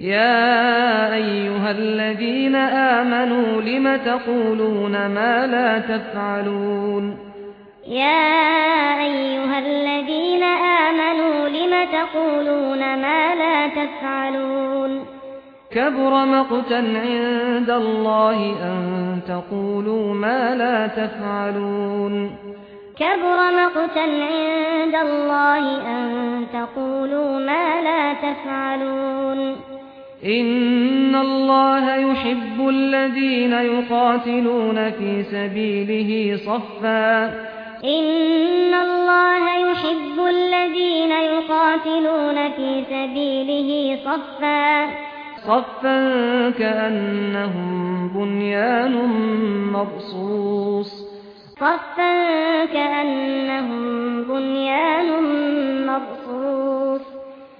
يا أيها الذين آمنوا لم تقولون ما لا تفعلون يا أيها الذين آمنوا لم تقولون ما لا تفعلون كبر مقتا عند الله أن تقولوا ما لا تفعلون كبر مقتا عند الله أن تقولوا ما لا تفعلون إن الله يحب الذين يقاتلون في سبيله صفا إن الله يحب الذين يقاتلون في سبيله صفا صفا كأنهم بنيان مرصوص صفا كأنهم بنيان مرصوص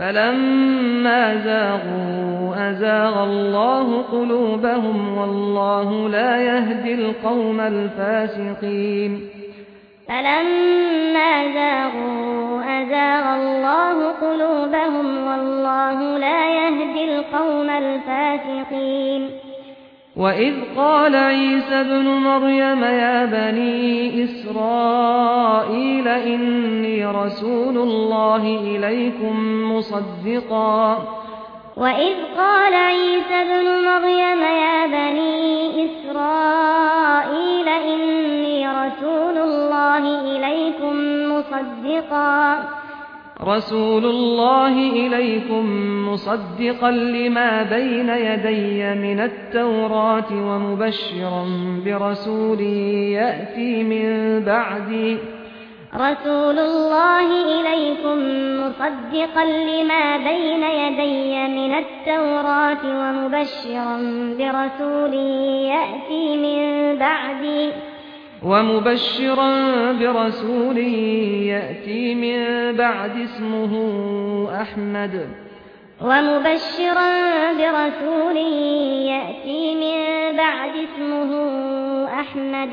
فلما زاغوا أزاغ الله قلوبهم والله لا يهدي القوم الفاسقين. فلما زاغوا أزاغ الله قلوبهم والله لا يهدي القوم الفاسقين. وإذ قال عيسى ابن مريم يا بني إسرائيل إني رسول الله إليكم مصدقا وإذ قال عيسى ابن مريم يا بني إسرائيل إني رسول الله إليكم مصدقا رسول الله إليكم مصدقا لما بين يدي من التوراة ومبشرا برسول يأتي من بعدي رسول الله إليكم مصدقا لما بين يدي من التوراة ومبشرا برسول يأتي من بعدي ومبشرا برسول يأتي من بعد اسمه أحمد. ومبشرا برسول يأتي من بعد اسمه أحمد.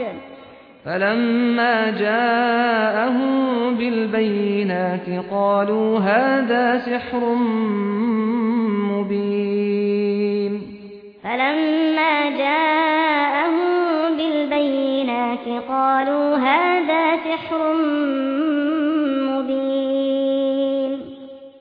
فلما جاءهم بالبينات قالوا هذا سحر مبين. فلما جاءهم بالبينات قالوا هذا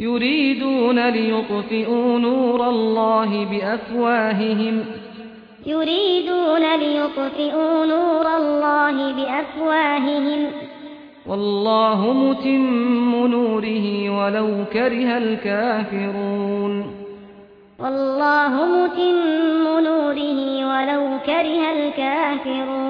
يريدون ليطفئوا نور الله بأفواههم. يريدون ليطفئوا نور الله بأفواههم. والله متم نوره ولو كره الكافرون. والله متم نوره ولو كره الكافرون.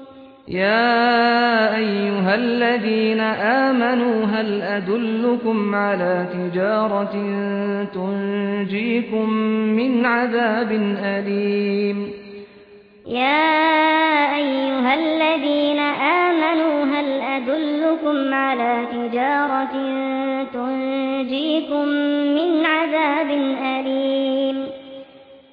يا أيها الذين آمنوا هل أدلكم على تجارة تنجيكم من عذاب أليم يا أيها الذين آمنوا هل أدلكم على تجارة تنجيكم من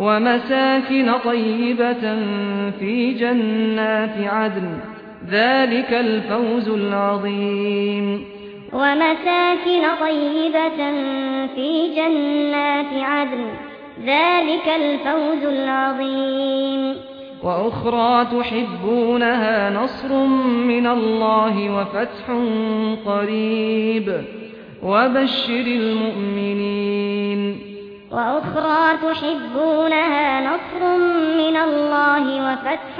ومساكن طيبة في جنات عدن. ذلك الفوز العظيم. ومساكن طيبة في جنات عدن. ذلك الفوز العظيم. وأخرى تحبونها نصر من الله وفتح قريب. وبشر المؤمنين. وأخرى تحبونها نصر من الله وفتح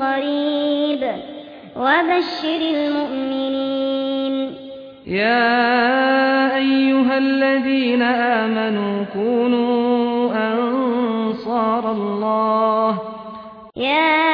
قريب. وبشر المؤمنين. يا أيها الذين آمنوا كونوا أنصار الله. يا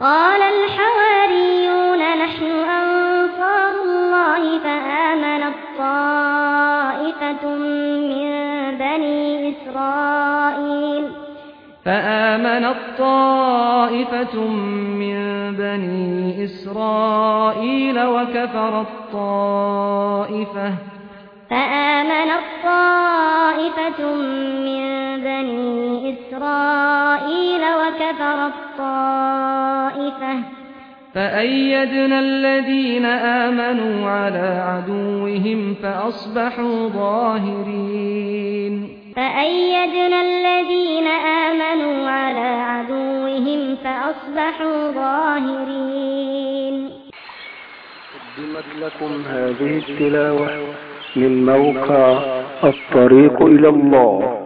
قال الحواريون نحن أنصار الله فآمنت طائفة من بني إسرائيل. فآمنت طائفة من بني إسرائيل وكفرت طائفة فآمنت طائفة من بني إسرائيل وكفرت طائفة فأيدنا الذين آمنوا على عدوهم فأصبحوا ظاهرين. فأيدنا الذين آمنوا على عدوهم فأصبحوا ظاهرين. قدمت لكم هذه التلاوة من موقع الطريق إلى الله.